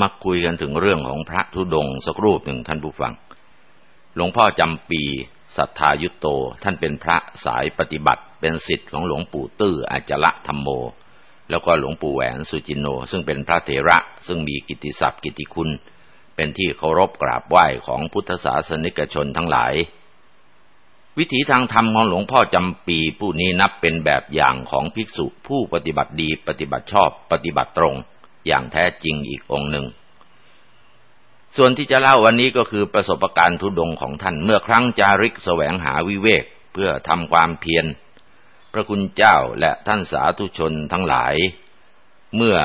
มาคุยกันถึงเรื่องของพระธุดงค์สักรูปหนึ่งท่านผู้ฟัง หลวงพ่อจำปีสัทธายุตโต ท่านเป็นพระสายปฏิบัติ เป็นศิษย์ของหลวงปู่ตื้ออาจละธรรมโม แล้วก็หลวงปู่แหวนสุจิณโณ ซึ่งเป็นพระเถระซึ่งมีกิตติศัพท์กิตติคุณ เป็นที่เคารพกราบไหว้ของพุทธศาสนิกชนทั้งหลาย วิถีทางธรรมของหลวงพ่อจำปีผู้นี้นับเป็นแบบอย่างของภิกษุผู้ปฏิบัติดีปฏิบัติชอบปฏิบัติตรง อย่างแท้จริงอีกองค์หนึ่ง ส่วนที่จะเล่าวันนี้ก็คือประสบการณ์ทุดงของท่านเมื่อครั้งจาริกแสวงหาวิเวกเพื่อทำความเพียรพระคุณเจ้าและท่านสาธุชนทั้งหลาย เมื่อ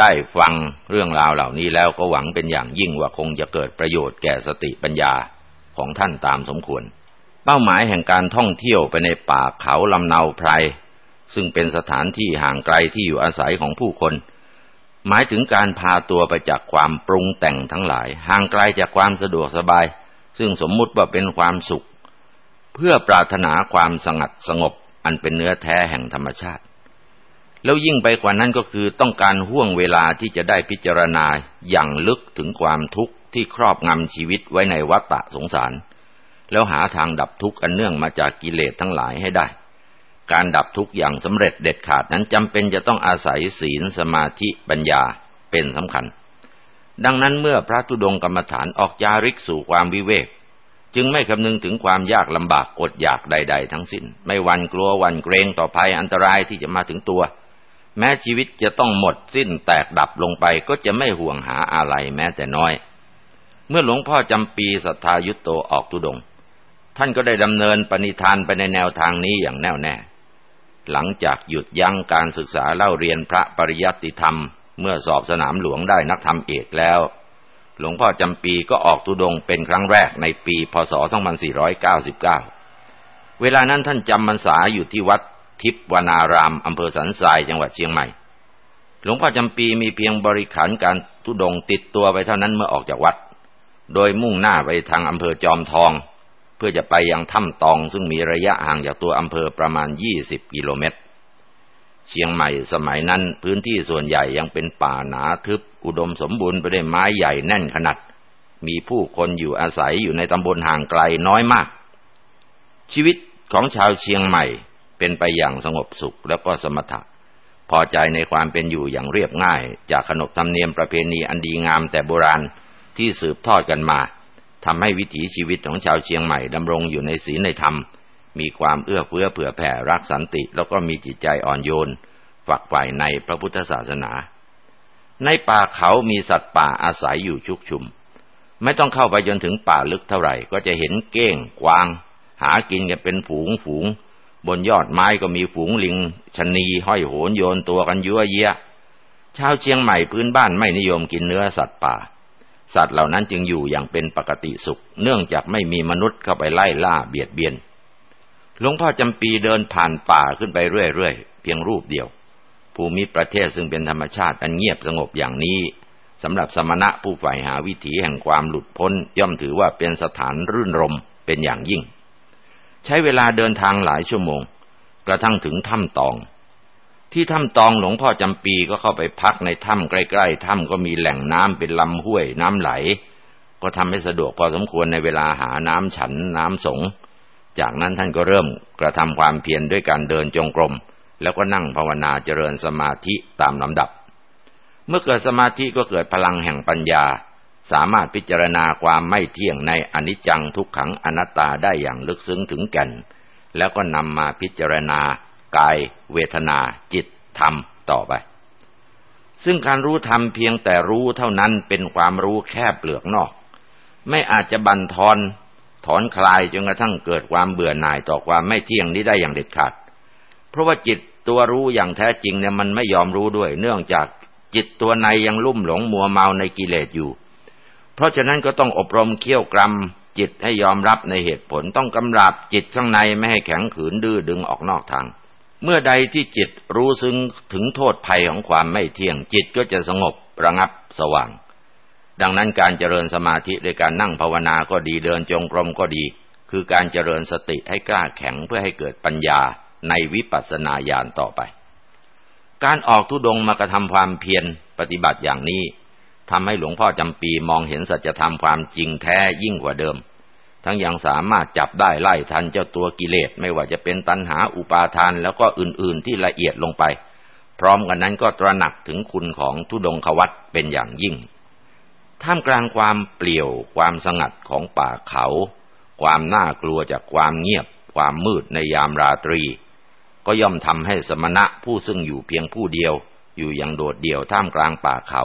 ได้ฟังเรื่องราวเหล่านี้แล้วก็หวังเป็นอย่างยิ่งว่าคงจะเกิดประโยชน์แก่สติปัญญาของท่านตามสมควร เป้าหมายแห่งการท่องเที่ยวไปในป่าเขาลำเนาไพร ซึ่งเป็นสถานที่ห่างไกลที่อยู่อาศัยของผู้คน หมายถึงการพาตัวไปจากความปรุงแต่งทั้งหลาย ห่างไกลจากความสะดวกสบาย ซึ่งสมมุติว่าเป็นความสุข เพื่อปรารถนาความสงัดสงบ อันเป็นเนื้อแท้แห่งธรรมชาติ แล้วยิ่งไปกว่านั้นก็คือต้องการห่วงเวลาที่จะได้พิจารณาอย่างลึกถึงความทุกข์ที่ครอบงำชีวิตไว้ในวัฏฏะสงสาร แล้วหาทางดับทุกข์อันเนื่องมาจากกิเลสทั้งหลายให้ได้ การดับทุกข์อย่างสำเร็จเด็ดขาดนั้นจำเป็นจะต้องอาศัยศีลสมาธิปัญญาเป็นสำคัญ ดังนั้นเมื่อพระธุดงกรรมฐานออกจาริกสู่ความวิเวก จึงไม่คำนึงถึงความยากลำบากอดอยากใด ๆ ทั้งสิ้น ไม่วันกลัววันเกรงต่อภัยอันตรายที่จะมาถึงตัว แม้ชีวิตจะต้องหมดสิ้นแตกดับลงไปก็จะไม่ห่วงหาอะไรแม้แต่น้อย เมื่อหลวงพ่อจำปีสัทธายุตโตออกตุดง ท่านก็ได้ดำเนินปณิธานไปในแนวทางนี้อย่างแน่วแน่ หลังจากหยุดยั้งการศึกษาเล่าเรียนพระปริยัติธรรม เมื่อสอบสนามหลวงได้นักธรรมเอกแล้ว หลวงพ่อจำปีก็ออกตุดงเป็นครั้งแรกในปี พศ 2499 เวลานั้นท่านจำพรรษาอยู่ที่วัดทิพวนารามอำเภอสันทรายจังหวัดเชียงใหม่ หลวงพ่อจำปีมีเพียงบริขารการตุดงติดตัวไปเท่านั้นเมื่อออกจากวัด โดยมุ่งหน้าไปทางอำเภอจอมทอง เพื่อจะไปยังถ้ำตองซึ่งมีระยะห่างจากตัวอำเภอประมาณ 20 กิโลเมตร เชียงใหม่สมัยนั้นพื้นที่ส่วนใหญ่ยังเป็นป่าหนาทึบ อุดมสมบูรณ์ไปด้วยไม้ใหญ่แน่นขนาด มีผู้คนอยู่อาศัยอยู่ในตำบลห่างไกลน้อยมาก ชีวิตของชาวเชียงใหม่เป็นไปอย่างสงบสุขแล้วก็สมถะ พอใจในความเป็นอยู่อย่างเรียบง่าย จากขนบธรรมเนียมประเพณีอันดีงามแต่โบราณที่สืบทอดกันมา ทำให้วิถีชีวิตของชาวเชียงใหม่ดำรงอยู่ในศีลในธรรม มีความเอื้อเฟื้อเผื่อแผ่รักสันติ แล้วก็มีจิตใจอ่อนโยน ฝักใฝ่ในพระพุทธศาสนา ในป่าเขามีสัตว์ป่าอาศัยอยู่ชุกชุม ไม่ต้องเข้าไปจนถึงป่าลึกเท่าไหร่ ก็จะเห็นเก้งกวาง หากินกันเป็นฝูงฝูง บนยอดไม้ก็มีฝูงลิงชนีห้อยโหนโยนตัวกันยั่วเยียชาวเชียงใหม่พื้นบ้านไม่นิยมกินเนื้อสัตว์ป่า สัตว์เหล่านั้นจึงอยู่อย่างเป็นปกติสุข เนื่องจากไม่มีมนุษย์เข้าไปไล่ล่าเบียดเบียน หลวงพ่อจำปีเดินผ่านป่าขึ้นไปเรื่อยๆ เพียงรูปเดียว ภูมิประเทศซึ่งเป็นธรรมชาติอันเงียบสงบอย่างนี้สำหรับสมณะผู้ใฝ่หาวิถีแห่งความหลุดพ้น ย่อมถือว่าเป็นสถานรื่นรมเป็นอย่างยิ่ง ใช้เวลาเดินทางหลายชั่วโมง กระทั่งถึงถ้ำตอง ที่ถ้ำตองหลวงพ่อจำปีก็เข้าไปพักในถ้ำใกล้ๆถ้ำก็มีแหล่งน้ำเป็นลำห้วยน้ำไหล ก็ทำให้สะดวกพอสมควรในเวลาหาน้ำฉันน้ำสง จากนั้นท่านก็เริ่มกระทำความเพียรด้วยการเดินจงกรม แล้วก็นั่งภาวนาเจริญสมาธิตามลำดับ เมื่อเกิดสมาธิก็เกิดพลังแห่งปัญญา สามารถพิจารณาความไม่เที่ยงในอนิจจังทุกขังอนัตตาได้อย่างลึกซึ้งถึงแก่น แล้วก็นำมาพิจารณา กาย เวทนา จิต ธรรม ต่อไป ซึ่งการรู้ธรรมเพียงแต่รู้เท่านั้นเป็นความรู้แค่เปลือกนอก ไม่อาจจะบันทอนถอนคลายจนกระทั่งเกิดความเบื่อหน่ายต่อความไม่เที่ยงนี้ได้อย่างเด็ดขาด เพราะว่าจิตตัวรู้อย่างแท้จริงเนี่ยมันไม่ยอมรู้ด้วย เนื่องจากจิตตัวในยังลุ่มหลงมัวเมาในกิเลสอยู่ เพราะฉะนั้นก็ต้องอบรมเคี่ยวกรรมจิตให้ยอมรับในเหตุผลต้องกำราบจิตข้างในไม่ให้แข็งขืนดื้อดึงออกนอกทาง เมื่อใดที่จิตรู้ซึ้งถึงโทษภัยของความไม่เที่ยงจิตก็จะสงบระงับสว่าง ดังนั้นการเจริญสมาธิโดยการนั่งภาวนาก็ดีเดินจงกรมก็ดี คือการเจริญสติให้กล้าแข็งเพื่อให้เกิดปัญญาในวิปัสสนาญาณต่อไป การออกทุดงมากระทำความเพียรปฏิบัติอย่างนี้ทำให้หลวงพ่อจำปีมองเห็นสัจธรรมความจริงแท้ยิ่งกว่าเดิม ทั้งยังสามารถจับได้ไล่ทันเจ้าตัวกิเลสไม่ว่าจะเป็นตัณหาอุปาทานแล้วก็อื่นๆที่ละเอียดลงไป พร้อมกันนั้นก็ตระหนักถึงคุณของทุดงควัตเป็นอย่างยิ่ง ท่ามกลางความเปลี่ยวความสงัดของป่าเขา ความน่ากลัวจากความเงียบ ความมืดในยามราตรี ก็ย่อมทำให้สมณะผู้ซึ่งอยู่เพียงผู้เดียว อยู่อย่างโดดเดี่ยวท่ามกลางป่าเขา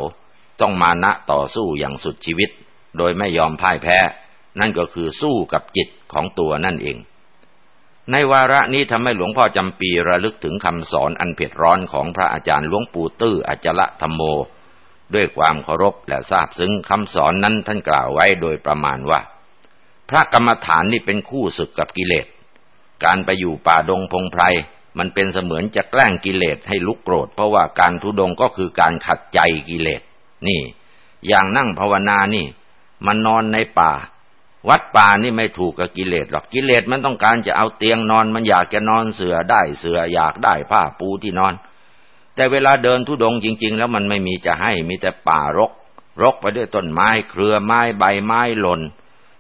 ต้องมานะต่อสู้อย่างสุดชีวิต โดยไม่ยอมพ่ายแพ้ นั่นก็คือสู้กับจิตของตัวนั่นเอง ในวาระนี้ทำให้หลวงพ่อจำปีระลึกถึงคำสอนอันเผ็ดร้อนของพระอาจารย์หลวงปู่ตื้ออจละธรรมโม ด้วยความเคารพและทราบซึ้งคำสอนนั้นท่านกล่าวไว้โดยประมาณว่า พระกรรมฐานนี่เป็นคู่ศึกกับกิเลส การไปอยู่ป่าดงพงไพรมันเป็นเสมือนจะแกล้งกิเลสให้ลุกโกรธ เพราะว่าการทุดงก็คือการขัดใจกิเลส นี่ อย่างนั่งภาวนานี่ มันนอนในป่า วัดป่านี่ไม่ถูกกับกิเลสหรอกกิเลสมันต้องการจะเอาเตียงนอนมันอยากจะนอนเสือได้เสืออยากได้ผ้าปูที่นอน แต่เวลาเดินทุดงจริง ๆ แล้วมันไม่มีจะให้มีแต่ป่ารก รกไปด้วยต้นไม้เครือไม้ใบไม้หล่น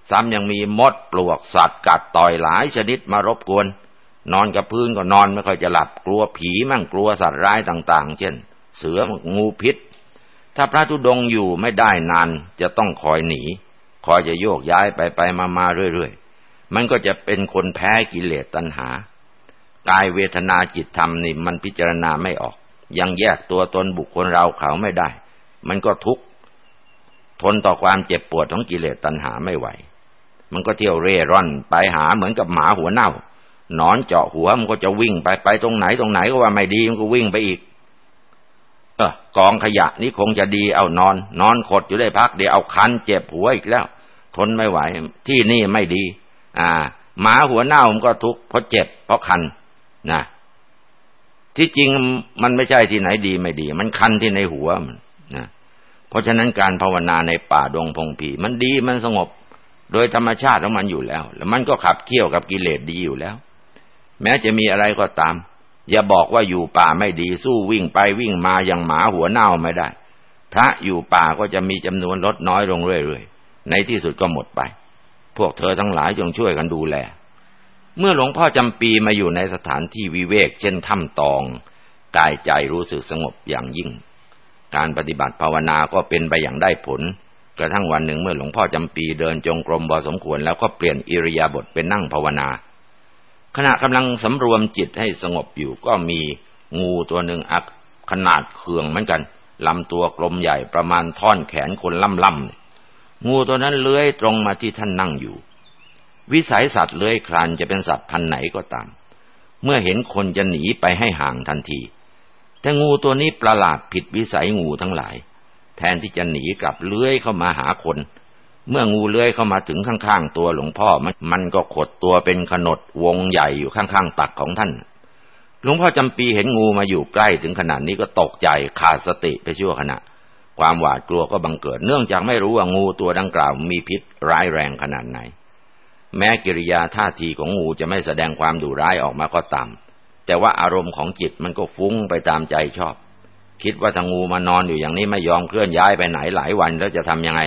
ซ้ำยังมีมดปลวกสัตว์กัดต่อยหลายชนิดมารบกวน นอนกับพื้นก็นอนไม่ค่อยจะหลับกลัวผีมั่งกลัวสัตว์ร้ายต่าง ๆ เช่น เสืองูพิษ ถ้าพระธุดงอยู่ไม่ได้นานจะต้องคอยหนี คอยจะโยกย้ายไปไปมามาเรื่อยๆ มันก็จะเป็นคนแพ้กิเลสตัณหากายเวทนาจิตธรรมนี่มันพิจารณาไม่ออก ยังแยกตัวตนบุคคลเราเขาไม่ได้ มันก็ทุกข์ทนต่อความเจ็บปวดของกิเลสตัณหาไม่ไหว มันก็เที่ยวเร่ร่อนไปหาเหมือนกับหมาหัวเน่านอนเจาะหัวมันก็จะวิ่งไปไปตรงไหนตรงไหนก็ว่าไม่ดีมันก็วิ่งไปอีก เออกองขยะนี่คงจะดีเอานอน นอนขดอยู่ได้พักเดี๋ยวเอาคันเจ็บหัวอีกแล้ว ทนไม่ไหว ที่นี่ไม่ดี อ่าหมาหัวเน่ามันก็ทุกข์เพราะเจ็บเพราะคันนะที่จริงมันไม่ใช่ที่ไหนดีไม่ดี มันคันที่ในหัวมันนะเพราะฉะนั้นการภาวนาในป่าดงพงผีมันดีมันสงบ โดยธรรมชาติของมันอยู่แล้ว แล้วมันก็ขับเคี่ยวกับกิเลสดีอยู่แล้ว แม้จะมีอะไรก็ตาม อย่าบอกว่าอยู่ป่าไม่ดีสู้วิ่งไปวิ่งมาอย่างหมาหัวเน่าไม่ได้ พระอยู่ป่าก็จะมีจำนวนลดน้อยลงเรื่อยๆ ในที่สุดก็หมดไป พวกเธอทั้งหลายจงช่วยกันดูแล เมื่อหลวงพ่อจำปีมาอยู่ในสถานที่วิเวก เช่นถ้ำตอง กายใจรู้สึกสงบอย่างยิ่ง การปฏิบัติภาวนาก็เป็นไปอย่างได้ผล กระทั่งวันหนึ่งเมื่อหลวงพ่อจำปีเดินจงกรมพอสมควรแล้วก็เปลี่ยนอิริยาบถเป็นนั่งภาวนา ขณะกำลังสำรวมจิตให้สงบอยู่ก็มีงูตัวหนึ่งอักขนาดเคืองเหมือนกันลำตัวกลมใหญ่ประมาณท่อนแขนคนล่ำล่ำงูตัวนั้นเลื้อยตรงมาที่ท่านนั่งอยู่ วิสัยสัตว์เลื้อยคลานจะเป็นสัตว์พันไหนก็ตาม เมื่อเห็นคนจะหนีไปให้ห่างทันที แต่งูตัวนี้ประหลาดผิดวิสัยงูทั้งหลาย แทนที่จะหนีกลับเลื้อยเข้ามาหาคน เมื่องูเลื้อยเข้ามาถึงข้างๆตัวหลวงพ่อมันมันก็ขดตัวเป็นขนดวงใหญ่อยู่ข้างๆตักของท่าน หลวงพ่อจำปีเห็นงูมาอยู่ใกล้ถึงขนาดนี้ก็ตกใจขาดสติไปชั่วขณะ ความหวาดกลัวก็บังเกิด เนื่องจากไม่รู้ว่างูตัวดังกล่าวมีพิษร้ายแรงขนาดไหน แม้กิริยาท่าทีของงูจะไม่แสดงความดุร้ายออกมาก็ตาม แต่ว่าอารมณ์ของจิตมันก็ฟุ้งไปตามใจชอบ คิดว่าถ้างูมานอนอยู่อย่างนี้ไม่ยอมเคลื่อนย้ายไปไหนหลายวันแล้วจะทำยังไง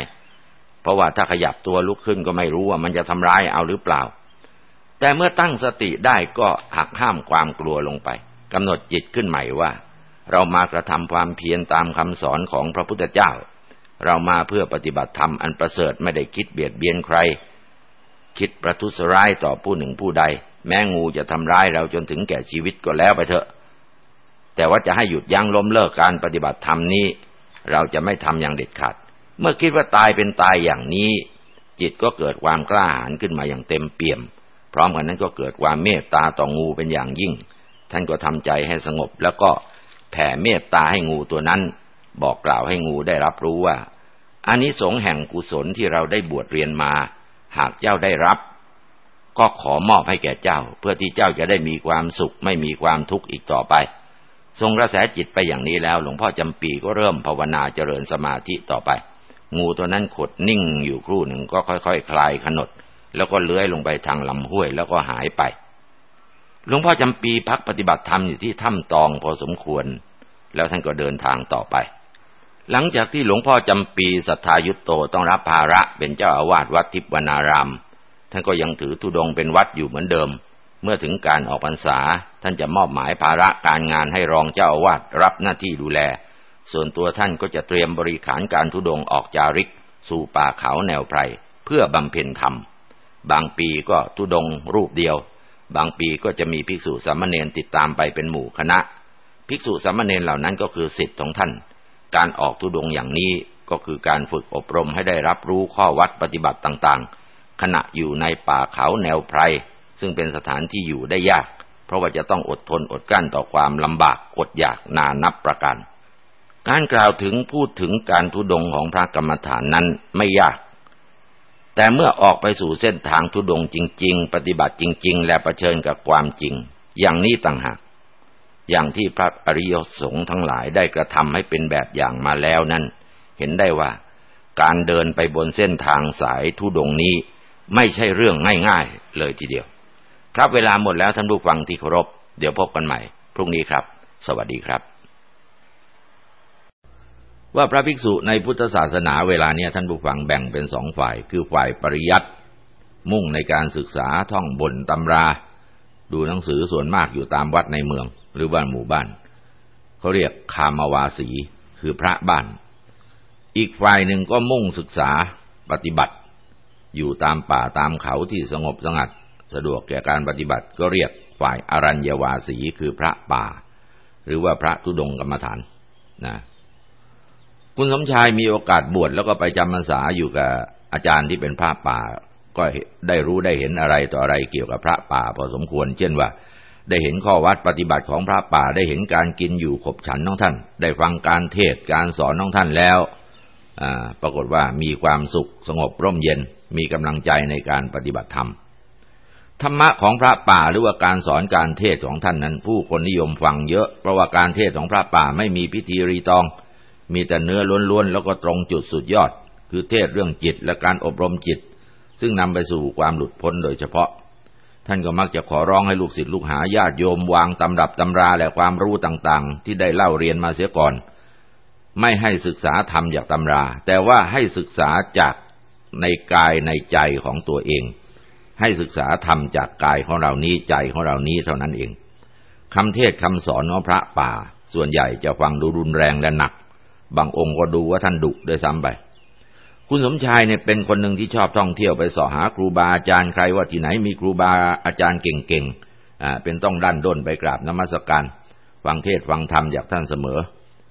เพราะว่าถ้าขยับตัวลุกขึ้นก็ไม่รู้ว่ามันจะทำร้ายเอาหรือเปล่า แต่เมื่อตั้งสติได้ก็หักห้ามความกลัวลงไปกำหนดจิตขึ้นใหม่ว่า เรามากระทำความเพียรตามคำสอนของพระพุทธเจ้า เรามาเพื่อปฏิบัติธรรมอันประเสริฐไม่ได้คิดเบียดเบียนใคร คิดประทุษร้ายต่อผู้หนึ่งผู้ใด แม้งูจะทำร้ายเราจนถึงแก่ชีวิตก็แล้วไปเถอะ แต่ว่าจะให้หยุดยั้งล้มเลิกการปฏิบัติธรรมนี้ เราจะไม่ทำอย่างเด็ดขาด เมื่อคิดว่าตายเป็นตายอย่างนี้ จิตก็เกิดความกล้าหาญขึ้นมาอย่างเต็มเปี่ยม พร้อมกันนั้นก็เกิดความเมตตาต่องูเป็นอย่างยิ่ง ท่านก็ทำใจให้สงบ แล้วก็แผ่เมตตาให้งูตัวนั้น บอกกล่าวให้งูได้รับรู้ว่าอานิสงส์แห่งกุศลที่เราได้บวชเรียนมา หากเจ้าได้รับ ก็ขอมอบให้แก่เจ้า เพื่อที่เจ้าจะได้มีความสุข ไม่มีความทุกข์อีกต่อไป ทรงกระแสจิตไปอย่างนี้แล้ว หลวงพ่อจำปีก็เริ่มภาวนาเจริญสมาธิต่อไป งูตัวนั้นขดนิ่งอยู่ครู่หนึ่งก็ค่อยๆคคลายขนด แล้วก็เลื้อยลงไปทางลำห้วยแล้วก็หายไป หลวงพ่อจำปีพักปฏิบัติธรรมอยู่ที่ถ้ำตองพอสมควร แล้วท่านก็เดินทางต่อไป หลังจากที่หลวงพ่อจำปีสัทธายุตโตต้องรับภาระเป็นเจ้าอาวาสวัดทิพวนาราม ท่านก็ยังถือธุดงเป็นวัดอยู่เหมือนเดิม เมื่อถึงการออกพรรษาท่านจะมอบหมายภาระการงานให้รองเจ้าอาวาสรับหน้าที่ดูแล ส่วนตัวท่านก็จะเตรียมบริขารการธุดงออกจาริก สู่ป่าเขาแนวไพร เพื่อบำเพ็ญธรรม บางปีก็ธุดงรูปเดียว บางปีก็จะมีภิกษุสามเณรติดตามไปเป็นหมู่คณะ ภิกษุสามเณรเหล่านั้นก็คือสิทธิ์ของท่าน การออกทุดงอย่างนี้ก็คือการฝึกอบรมให้ได้รับรู้ข้อวัดปฏิบัติต่างๆ ขณะอยู่ในป่าเขาแนวไพร ซึ่งเป็นสถานที่อยู่ได้ยาก เพราะว่าจะต้องอดทนอดกลั้นต่อความลำบากอดอยากนานับประการ การกล่าวถึงพูดถึงการทุดงของพระกรรมฐานนั้นไม่ยาก แต่เมื่อออกไปสู่เส้นทางทุดงจริง ๆ ปฏิบัติจริง ๆ และะเผชิญกับความจริง อย่างนี้ต่างหาก อย่างที่พระอริยสงฆ์ทั้งหลายได้กระทำให้เป็นแบบอย่างมาแล้วนั้น เห็นได้ว่า การเดินไปบนเส้นทางสายทุดงนี้ ไม่ใช่เรื่องง่ายๆ เลยทีเดียว ครับเวลาหมดแล้วท่านผู้ฟังที่เคารพ เดี๋ยวพบกันใหม่ พรุ่งนี้ครับ สวัสดีครับ ว่าพระภิกษุในพุทธศาสนาเวลาเนี้ยท่านผู้ฟังแบ่งเป็นสองฝ่าย คือฝ่ายปริยัติมุ่งในการศึกษาท่องบนตำรา ดูหนังสือส่วนมากอยู่ตามวัดในเมืองหรือบ้านหมู่บ้าน เขาเรียกคามาวาสี คือพระบ้าน อีกฝ่ายหนึ่งก็มุ่งศึกษาปฏิบัติ อยู่ตามป่าตามเขาที่สงบสงัด สะดวกแก่การปฏิบัติก็เรียกฝ่ายอรัญญวาสีคือพระป่า หรือว่าพระทุดงกรรมฐานนะ คุณสมชายมีโอกาสบวชแล้วก็ไปจำพรรษาอยู่กับอาจารย์ที่เป็นพระป่า ก็ได้รู้ได้เห็นอะไรต่ออะไรเกี่ยวกับพระป่า พอสมควร เช่นว่า ได้เห็นข้อวัดปฏิบัติของพระป่า ได้เห็นการกินอยู่ขบฉันน้องท่าน ได้ฟังการเทศการสอนน้องท่านแล้วปรากฏว่ามีความสุขสงบร่มเย็นมีกำลังใจในการปฏิบัติธรรมธรรมะของพระป่าหรือว่าการสอนการเทศของท่านนั้น ผู้คนนิยมฟังเยอะ เพราะว่าการเทศของพระป่าไม่มีพิธีรีตอง มีแต่เนื้อล้วนๆ แล้วก็ตรงจุดสุดยอด คือเทศเรื่องจิตและการอบรมจิต ซึ่งนำไปสู่ความหลุดพ้นโดยเฉพาะ ท่านก็มักจะขอร้องให้ลูกศิษย์ลูกหาญาติโยมวางตำรับตำราและความรู้ต่างๆ ที่ได้เล่าเรียนมาเสียก่อน ไม่ให้ศึกษาธรรมจากตำรา แต่ว่าให้ศึกษาจากในกายในใจของตัวเอง ให้ศึกษาธรรมจากกายของเรานี้ใจของเรานี้เท่านั้นเองคำเทศคำสอนของพระป่า ส่วนใหญ่จะฟังดูรุนแรงและหนัก บางองค์ก็ดูว่าท่านดุด้วยซ้ำไป คุณสมชายเนี่ยเป็นคนหนึ่งที่ชอบท่องเที่ยวไปสอหาครูบาอาจารย์ใครว่าที่ไหนมีครูบาอาจารย์เก่งๆอ่าเป็นต้องดันด้นไปกราบนมัสการฟังเทศฟังธรรมจากท่านเสมอ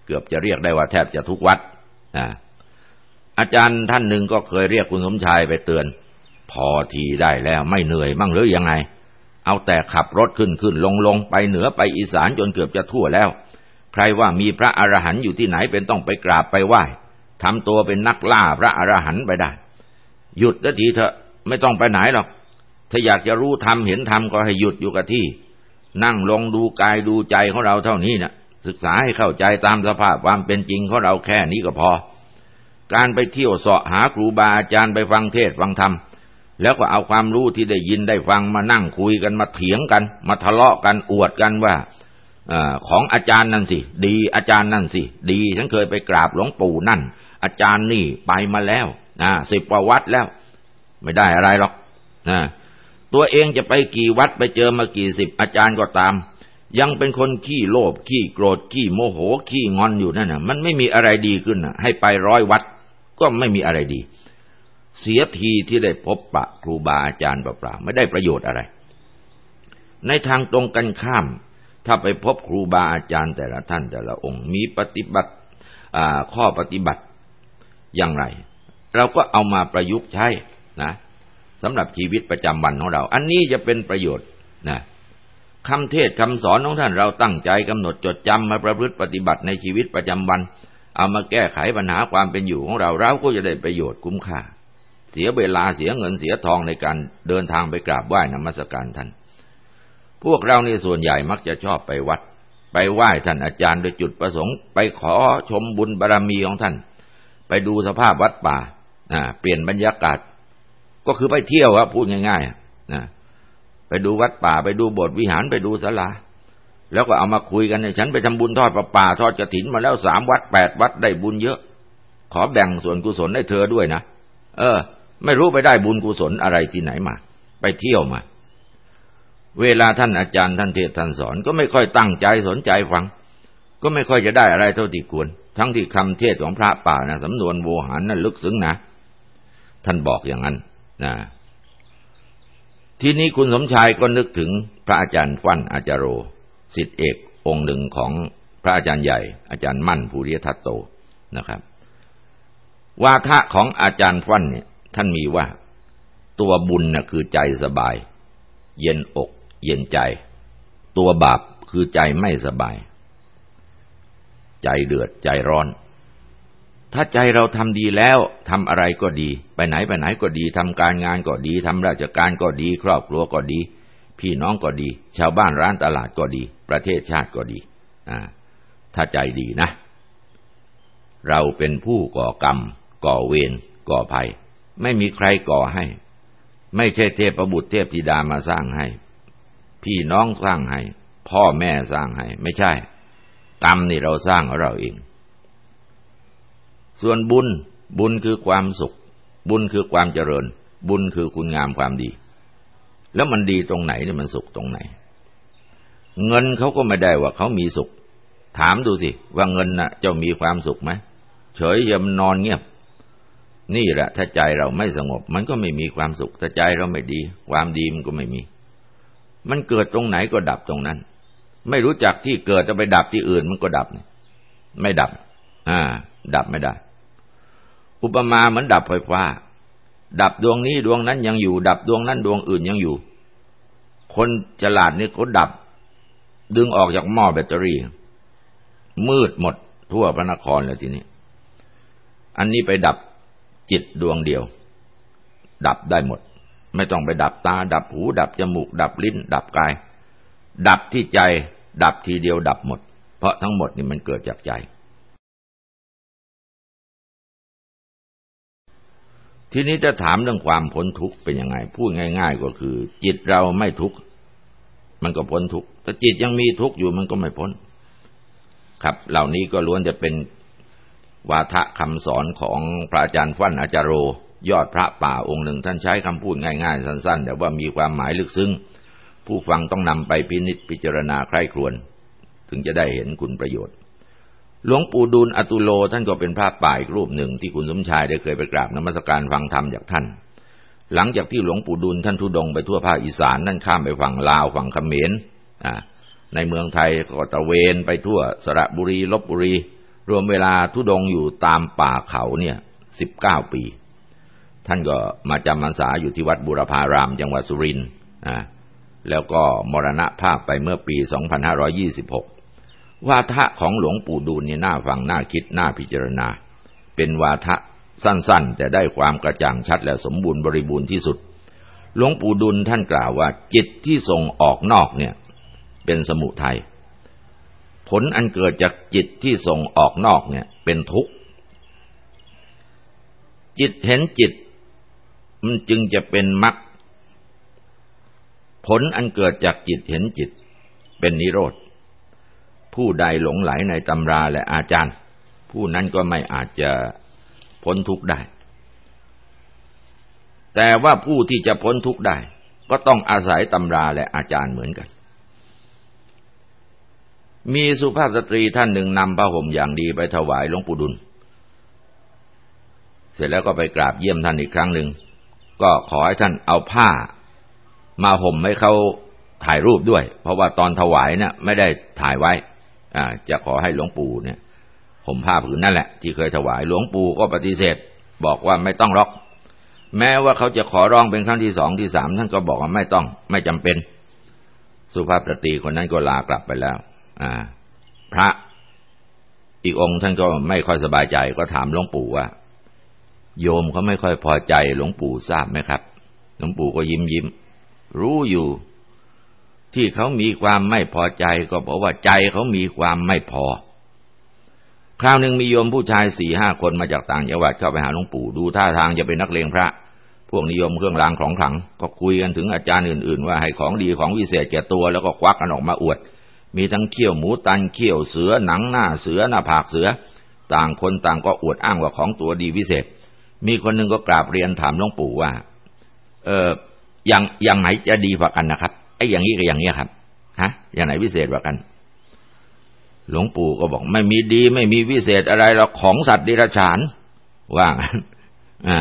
เกือบจะเรียกได้ว่าแทบจะทุกวัดอ่าอาจารย์ท่านหนึ่งก็เคยเรียกคุณสมชายไปเตือน พอทีได้แล้วไม่เหนื่อยบ้างหรือยังไง เอาแต่ขับรถขึ้นขึ้นลงลงไปเหนือไปอีสานจนเกือบจะทั่วแล้ว ใครว่ามีพระอรหันต์อยู่ที่ไหนเป็นต้องไปกราบไปไหว้ทำตัวเป็นนักล่าพระอรหันต์ไปได้ หยุดทีเถอะไม่ต้องไปไหนหรอก ถ้าอยากจะรู้ธรรมเห็นธรรมก็ให้หยุดอยู่กับที่ นั่งลงดูกายดูใจของเราเท่านี้น่ะ ศึกษาให้เข้าใจตามสภาพความเป็นจริงของเราแค่นี้ก็พอ การไปเที่ยวเสาะหาครูบาอาจารย์ไปฟังเทศฟังธรรมแล้วก็เอาความรู้ที่ได้ยินได้ฟังมานั่งคุยกันมาเถียงกัน มาทะเลาะกันอวดกันว่า อของอาจารย์นั่นสิ ดีอาจารย์นั่นสิ ดีฉันเคยไปกราบหลวงปู่นั่น อาจารย์นี่ไปมาแล้วนะสิบกว่าวัดแล้ว ไม่ได้อะไรหรอกนะตัวเองจะไปกี่วัดไปเจอมากี่สิบอาจารย์ก็ตาม ยังเป็นคนขี้โลภขี้โกรธขี้โมโหขี้งอนอยู่นั่นนะมันไม่มีอะไรดีขึ้นนะให้ไปร้อยวัด ก็ไม่มีอะไรดี เสียทีที่ได้พบปะครูบาอาจารย์เปล่าๆไม่ได้ประโยชน์อะไร ในทางตรงกันข้าม ถ้าไปพบครูบาอาจารย์แต่ละท่านแต่ละองค์ มีปฏิบัติข้อปฏิบัติอย่างไร เราก็เอามาประยุกต์ใช้นะสำหรับชีวิตประจำวันของเรา อันนี้จะเป็นประโยชน์นะคำเทศคำสอนของท่านเราตั้งใจกำหนดจดจำมาประพฤติปฏิบัติในชีวิตประจำวัน เอามาแก้ไขปัญหาความเป็นอยู่ของเราเราก็จะได้ประโยชน์คุ้มค่า เสียเวลาเสียเงินเสียทองในการเดินทางไปกราบไหว้นมัสการท่าน พวกเราในส่วนใหญ่มักจะชอบไปวัด ไปไหว้ท่านอาจารย์โดยจุดประสงค์ ไปขอชมบุญบารรมีของท่าน ไปดูสภาพวัดป่าอ่าเปลี่ยนบรรยากาศ ก็คือไปเที่ยวครับพูดง่ายๆนะไปดูวัดป่าไปดูโบสถ์วิหารไปดูศาลาแล้วก็เอามาคุยกันเนี่ยฉันไปทำบุญทอดประป่าทอดกระถินมาแล้วสามวัดแปดวัดได้บุญเยอะ ขอแบ่งส่วนกุศลให้เธอด้วยนะเออ ไม่รู้ไปได้บุญกุศลอะไรที่ไหนมา ไปเที่ยวมา เวลาท่านอาจารย์ท่านเทศท่านสอน ก็ไม่ค่อยตั้งใจสนใจฟัง ก็ไม่ค่อยจะได้อะไรเท่าที่ควร ทั้งที่คำเทศของพระป่านะสำนวนโวหารนั้นลึกซึ้งนะ ท่านบอกอย่างนั้นนะทีนี้คุณสมชายก็นึกถึงพระอาจารย์ฟั่นอาจารโรสิทธิเอกองค์หนึ่งของพระอาจารย์ใหญ่ อาจารย์มั่นภูริยทัตโตนะครับ วาทะของอาจารย์ฟั่นเนี่ย ท่านมีว่า ตัวบุญน่ะคือใจสบาย เย็นอก เย็นใจ ตัวบาปคือใจไม่สบาย ใจเดือดใจร้อน ถ้าใจเราทำดีแล้วทำอะไรก็ดี ไปไหนไปไหนก็ดีทำการงานก็ดีทำราชการก็ดี ครอบครัวก็ดี พี่น้องก็ดี ชาวบ้านร้านตลาดก็ดี ประเทศชาติก็ดีถ้าใจดีนะ เราเป็นผู้ก่อกรรม ก่อเวรก่อภัย ไม่มีใครก่อให้ ไม่ใช่เทพบุตรเทพธิดามาสร้างให้ พี่น้องสร้างให้ พ่อแม่สร้างให้ ไม่ใช่ กรรมนี่เราสร้างเราเอง ส่วนบุญบุญคือความสุข บุญคือความเจริญ บุญคือคุณงามความดี แล้วมันดีตรงไหนเนี่ยมันสุขตรงไหน เงินเขาก็ไม่ได้ว่าเขามีสุข ถามดูสิ ว่าเงินนะ่ะเจ้ามีความสุขไหมเฉยยมนอนเงียบ นี่แหละถ้าใจเราไม่สงบ มันก็ไม่มีความสุขถ้าใจเราไม่ดี ความดีมันก็ไม่มี มันเกิดตรงไหนก็ดับตรงนั้น ไม่รู้จักที่เกิดจะไปดับที่อื่นมันก็ดับ ไม่ดับ อ่า ดับไม่ได้ อุปมาเหมือนดับไฟฟ้า ดับดวงนี้ดวงนั้นยังอยู่ ดับดวงนั้นดวงอื่นยังอยู่ คนฉลาดนี่เขาดับ ดึงออกจากหม้อแบตเตอรี่ มืดหมดทั่วพระนครเลยทีนี้ อันนี้ไปดับจิตดวงเดียว ดับได้หมด ไม่ต้องไปดับตา ดับหู ดับจมูก ดับลิ้น ดับกาย ดับที่ใจ ดับทีเดียวดับหมด เพราะทั้งหมดนี่มันเกิดจากใจ ทีนี้จะถามเรื่องความพ้นทุกข์เป็นยังไง พูดง่าย ๆ ก็คือ จิตเราไม่ทุกข์มันก็พ้นทุกข์แต่จิตยังมีทุกข์อยู่มันก็ไม่พ้น ครับ เหล่านี้ก็ล้วนจะเป็นวาทะคำสอนของพระอาจารย์ฟั่นอาจารโร ยอดพระป่าองค์หนึ่งท่านใช้คำพูดง่าย ๆ สั้น ๆ แต่ว่ามีความหมายลึกซึ้งผู้ฟังต้องนำไปพินิจพิจารณาใคร่ครวญถึงจะได้เห็นคุณประโยชน์ หลวงปู่ดูลอตุโลท่านก็เป็นพระป่าอีกรูปหนึ่งที่คุณสมชายได้เคยไปกราบนมัสการฟังธรรมจากท่าน หลังจากที่หลวงปู่ดูลท่านทุดงไปทั่วภาคอีสานนั่นข้ามไปฝั่งลาวฝั่งเขมรในเมืองไทยก็ตะเวนไปทั่วสระบุรีลบบุรี รวมเวลาทุดงอยู่ตามป่าเขาเนี่ยสิบเก้าปี ท่านก็มาจำพรรษาอยู่ที่วัดบุรพาราม จังหวัดสุรินทร์แล้วก็มรณภาพไปเมื่อปี 2526 วาทะของหลวงปู่ดูลนี่น่าฟังน่าคิดน่าพิจารณา เป็นวาทะสั้นๆ แต่ได้ความกระจ่างชัดและสมบูรณ์บริบูรณ์ที่สุด หลวงปู่ดุลท่านกล่าวว่า จิตที่ส่งออกนอกเนี่ย เป็นสมุทัยผลอันเกิดจากจิตที่ส่งออกนอกเนี่ย เป็นทุกข์จิตเห็นจิต มันจึงจะเป็นมรรคผลอันเกิดจากจิตเห็นจิต เป็นนิโรธ ผู้ใดหลงไหลในตำราและอาจารย์ ผู้นั้นก็ไม่อาจจะพ้นทุกข์ได้ แต่ว่าผู้ที่จะพ้นทุกข์ได้ ก็ต้องอาศัยตำราและอาจารย์เหมือนกัน มีสุภาพสตรีท่านหนึ่งนำผ้าห่มอย่างดีไปถวายหลวงปู่ดุล เสร็จแล้วก็ไปกราบเยี่ยมท่านอีกครั้งหนึ่ง ก็ขอให้ท่านเอาผ้า มาห่มให้เขาถ่ายรูปด้วย เพราะว่าตอนถวายเนี่ยไม่ได้ถ่ายไว้จะขอให้หลวงปู่เนี่ยห่มผ้าผืนนั่นแหละ ที่เคยถวายหลวงปู่ก็ปฏิเสธ บอกว่าไม่ต้องล็อก แม้ว่าเขาจะขอร้องเป็นครั้งที่สองที่สามท่านก็บอกว่าไม่ต้องไม่จำเป็น สุภาพสตรีคนนั้นก็ลากลับไปแล้ว อ่า พระอีกองค์ท่านก็ไม่ค่อยสบายใจก็ถามหลวงปู่ว่า โยมเขาไม่ค่อยพอใจหลวงปู่ทราบไหมครับ หลวงปู่ก็ยิ้มยิ้ม รู้อยู่ ที่เขามีความไม่พอใจก็เพราะว่าใจเขามีความไม่พอ คราวหนึ่งมีโยมผู้ชายสี่ห้าคนมาจากต่างจังหวัดเข้าไปหาหลวงปู่ดูท่าทางจะเป็นนักเลงพระ พวกนิยมเครื่องรางของขลัง ก็คุยกันถึงอาจารย์อื่น ๆ ว่าให้ของดีของวิเศษแก่ตัวแล้วก็ควักกันออกมาอวด มีทั้งเขี้ยวหมูตันเขี้ยวเสือหนังหน้าเสือหน้าผากเสือ ต่างคนต่างก็อวดอ้างว่าของตัวดีวิเศษ มีคนหนึ่งก็กราบเรียนถามหลวงปู่ว่า เอออย่างอย่างไหนจะดีกว่ากันนะครับไอ้อย่างนี้กับอย่างนี้ครับฮะอย่างไหนวิเศษกว่ากัน หลวงปู่ก็บอก ไม่มีดี ไม่มีวิเศษอะไรหรอกของสัตว์ดิรัจฉาน ว่างั้นอ่า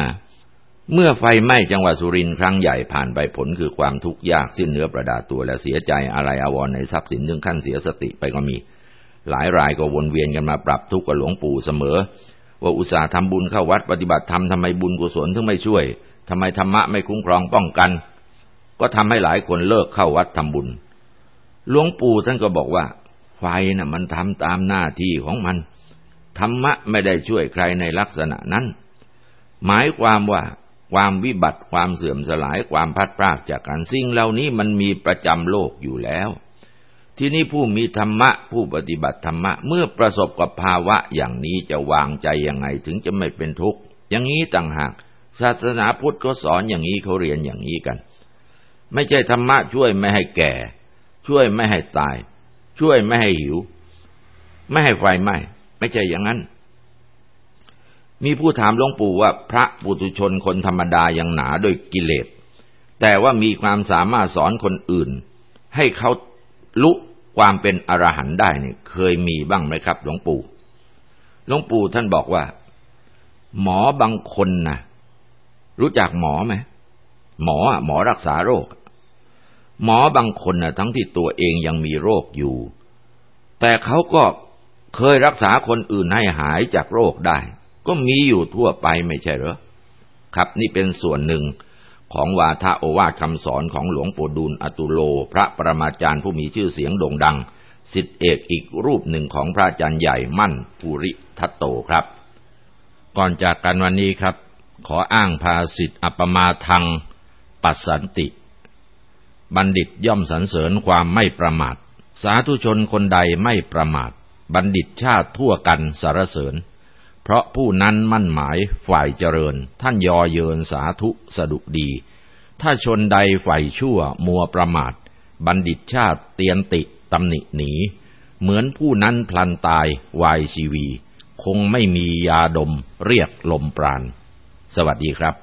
เมื่อไฟไหม้จังหวัดสุรินทร์ครั้งใหญ่ผ่านไปผลคือความทุกข์ยากสิ้นเนื้อประดาตัวและเสียใจอะไรอาวรในทรัพย์สินถึงขั้นเสียสติไปก็มี หลายรายก็วนเวียนกันมาปรับทุกข์กับหลวงปู่เสมอ ว่าอุตส่าห์ทำบุญเข้าวัดปฏิบัติธรรมทำไมบุญกุศลถึงไม่ช่วยทำไมธรรมะไม่คุ้มครองป้องกัน ก็ทำให้หลายคนเลิกเข้าวัดทำบุญ หลวงปู่ท่านก็บอกว่า ไฟน่ะมันทำตามหน้าที่ของมัน ธรรมะไม่ได้ช่วยใครในลักษณะนั้น หมายความว่าความวิบัติความเสื่อมสลายความพัดพรากจากกันสิ่งเหล่านี้มันมีประจำโลกอยู่แล้ว ที่นี้ผู้มีธรรมะผู้ปฏิบัติธรรมะ เมื่อประสบกับภาวะอย่างนี้จะวางใจยังไงถึงจะไม่เป็นทุกข์อย่างนี้ต่างหาก ศาสนาพุทธเขาสอนอย่างนี้เขาเรียนอย่างนี้กัน ไม่ใช่ธรรมะช่วยไม่ให้แก่ ช่วยไม่ให้ตาย ช่วยไม่ให้หิว ไม่ให้ไฟไหม้ไม่ใช่อย่างนั้น มีผู้ถามหลวงปู่ว่าพระปุถุชนคนธรรมดายังหนาด้วยกิเลสแต่ว่ามีความสามารถสอนคนอื่น ให้เขาลุ ความเป็นอรหันต์ได้เนี่ยเคยมีบ้างไหมครับ หลวงปู่ หลวงปู่ท่านบอกว่า หมอบางคนนะรู้จักหมอไหมหมอหมอรักษาโรค หมอบางคนนะทั้งที่ตัวเองยังมีโรคอยู่ แต่เขาก็เคยรักษาคนอื่นให้หายจากโรคได้ ก็มีอยู่ทั่วไปไม่ใช่เหรอครับนี่เป็นส่วนหนึ่ง ของวาทะโอวาทคำสอนของหลวงปู่ดูลอตุโล พระประมาจารย์ผู้มีชื่อเสียงโด่งดังสิทธิเอกอีกรูปหนึ่งของพระอาจารย์ใหญ่มั่นภูริทัตโตครับ ก่อนจากกันวันนี้ครับ ขออ้างภาสิทธิอัปมาทังปัสสันติ บัณฑิตย่อมสรรเสริญความไม่ประมาท สาธุชนคนใดไม่ประมาท บัณฑิตชาติทั่วกันสารเสริญ เพราะผู้นั้นมั่นหมายฝ่ายเจริญ ท่านยอเยินสาธุสดุดี ถ้าชนใดฝ่ายชั่วมัวประมาท บัณฑิตชาติเตียนติตำหนิหนี เหมือนผู้นั้นพลันตายวายชีวี คงไม่มียาดมเรียกลมปราณ สวัสดีครับ